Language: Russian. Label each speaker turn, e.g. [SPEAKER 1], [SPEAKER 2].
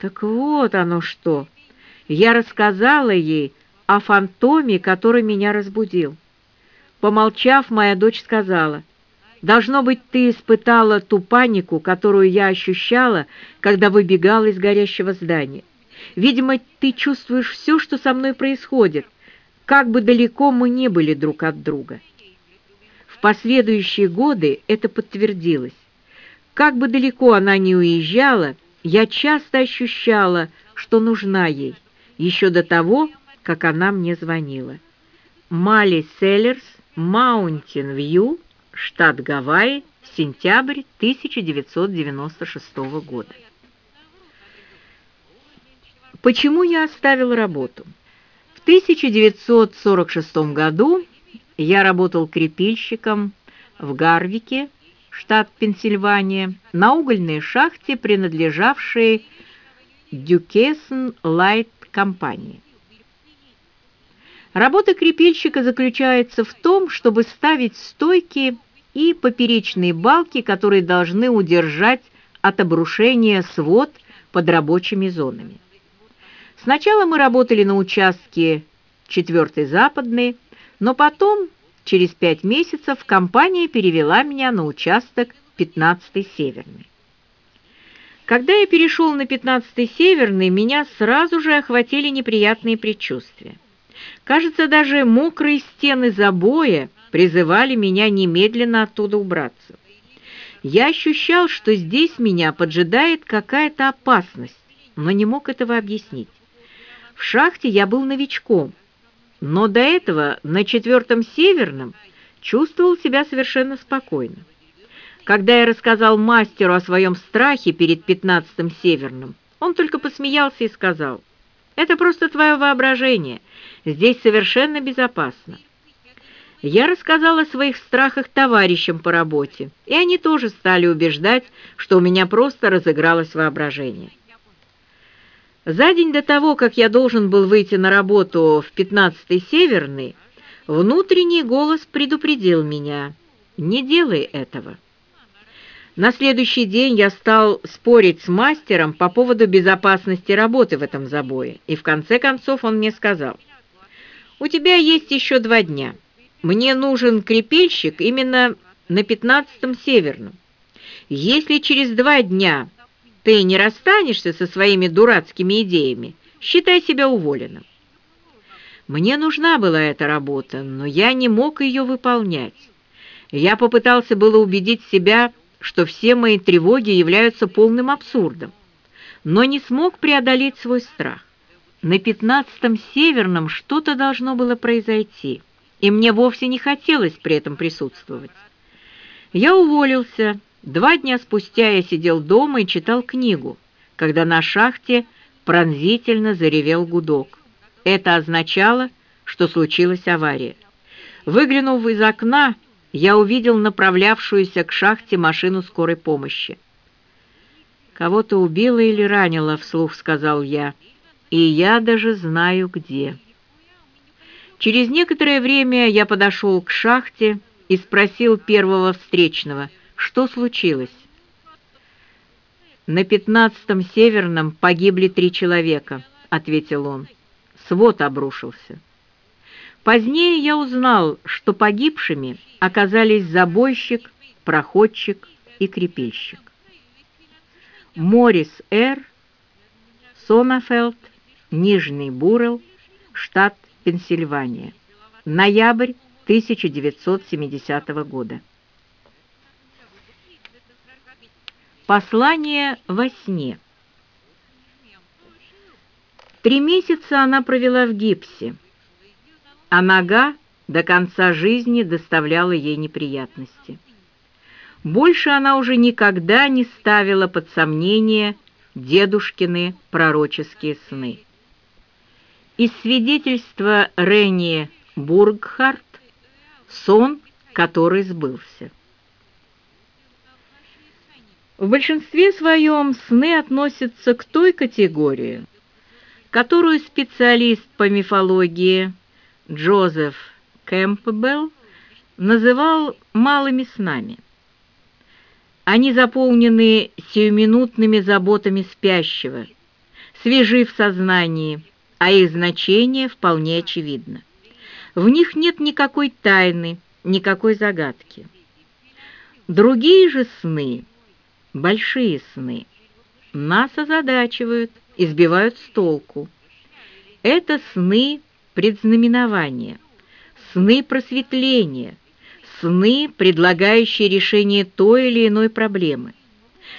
[SPEAKER 1] Так вот оно что. Я рассказала ей о фантоме, который меня разбудил. Помолчав, моя дочь сказала, «Должно быть, ты испытала ту панику, которую я ощущала, когда выбегала из горящего здания. Видимо, ты чувствуешь все, что со мной происходит, как бы далеко мы не были друг от друга». В последующие годы это подтвердилось. Как бы далеко она ни уезжала, я часто ощущала, что нужна ей, еще до того, как она мне звонила. Мали Селлерс, Маунтин Вью, штат Гавайи, сентябрь 1996 года. Почему я оставил работу? В 1946 году я работал крепильщиком в Гарвике, штат Пенсильвания, на угольной шахте, принадлежавшей Дюкесн Лайт компании. Работа крепильщика заключается в том, чтобы ставить стойки и поперечные балки, которые должны удержать от обрушения свод под рабочими зонами. Сначала мы работали на участке 4 Западной, но потом Через пять месяцев компания перевела меня на участок 15-й Северный. Когда я перешел на 15-й Северный, меня сразу же охватили неприятные предчувствия. Кажется, даже мокрые стены забоя призывали меня немедленно оттуда убраться. Я ощущал, что здесь меня поджидает какая-то опасность, но не мог этого объяснить. В шахте я был новичком, но до этого на четвертом северном чувствовал себя совершенно спокойно. Когда я рассказал мастеру о своем страхе перед пятнадцатым северным, он только посмеялся и сказал, «Это просто твое воображение, здесь совершенно безопасно». Я рассказал о своих страхах товарищам по работе, и они тоже стали убеждать, что у меня просто разыгралось воображение. За день до того, как я должен был выйти на работу в 15-й Северный, внутренний голос предупредил меня «Не делай этого». На следующий день я стал спорить с мастером по поводу безопасности работы в этом забое, и в конце концов он мне сказал «У тебя есть еще два дня. Мне нужен крепельщик именно на 15-м Северном. Если через два дня ты не расстанешься со своими дурацкими идеями, считай себя уволенным. Мне нужна была эта работа, но я не мог ее выполнять. Я попытался было убедить себя, что все мои тревоги являются полным абсурдом, но не смог преодолеть свой страх. На пятнадцатом Северном что-то должно было произойти, и мне вовсе не хотелось при этом присутствовать. Я уволился, Два дня спустя я сидел дома и читал книгу, когда на шахте пронзительно заревел гудок. Это означало, что случилась авария. Выглянув из окна, я увидел направлявшуюся к шахте машину скорой помощи. «Кого-то убило или ранило», — вслух сказал я, — «и я даже знаю, где». Через некоторое время я подошел к шахте и спросил первого встречного — что случилось? На пятнадцатом северном погибли три человека, ответил он. Свод обрушился. Позднее я узнал, что погибшими оказались забойщик, проходчик и крепильщик. Морис Р. Сомафелд, Нижний Бурел, штат Пенсильвания. Ноябрь 1970 года. Послание во сне. Три месяца она провела в гипсе, а нога до конца жизни доставляла ей неприятности. Больше она уже никогда не ставила под сомнение дедушкины пророческие сны. Из свидетельства Ренни Бургхарт сон, который сбылся. В большинстве своем сны относятся к той категории, которую специалист по мифологии Джозеф Кэмпбелл называл малыми снами. Они заполнены сиюминутными заботами спящего, свежи в сознании, а их значение вполне очевидно. В них нет никакой тайны, никакой загадки. Другие же сны, большие сны, нас озадачивают, избивают с толку. Это сны предзнаменования, сны просветления, сны, предлагающие решение той или иной проблемы.